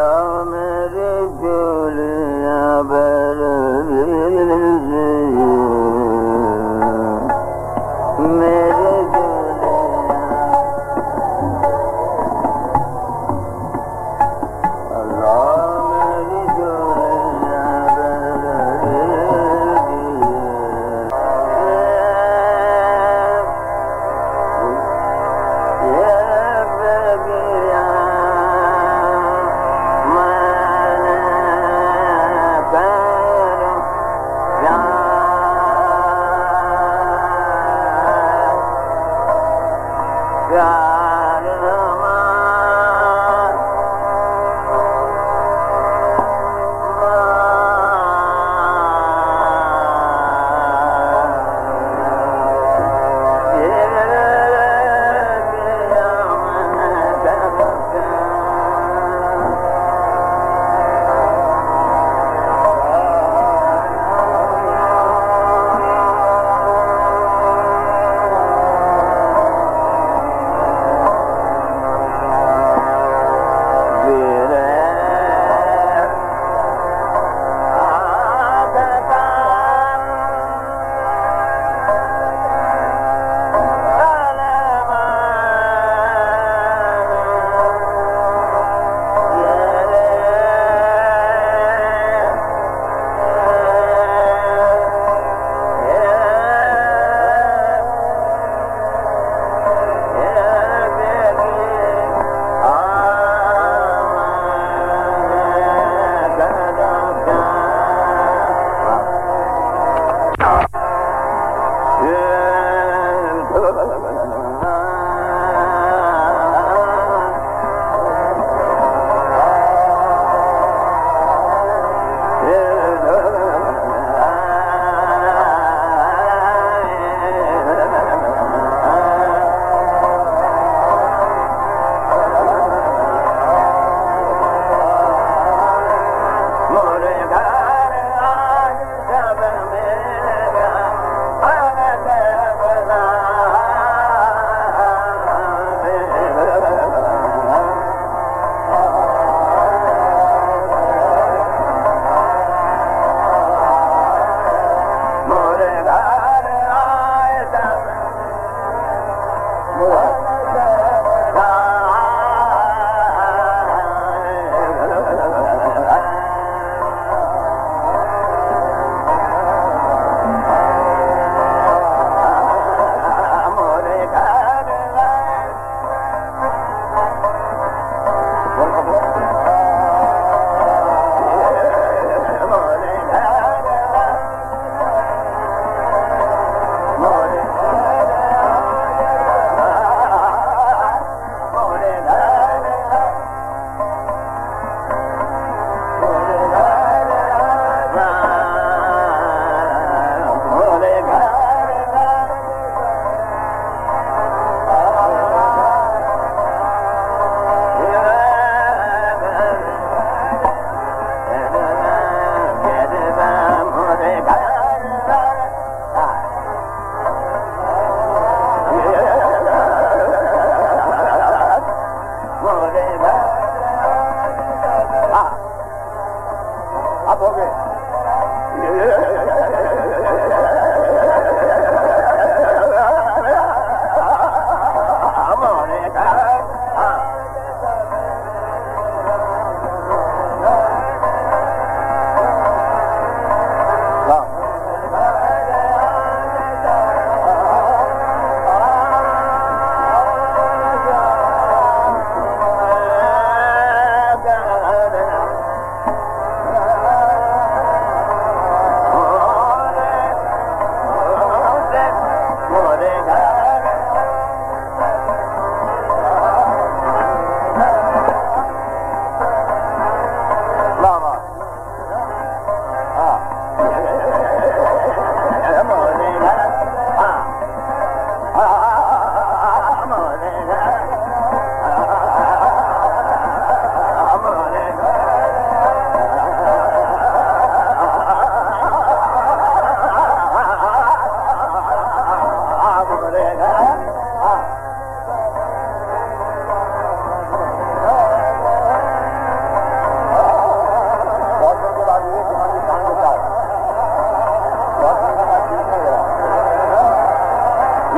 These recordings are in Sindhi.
Hello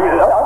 Come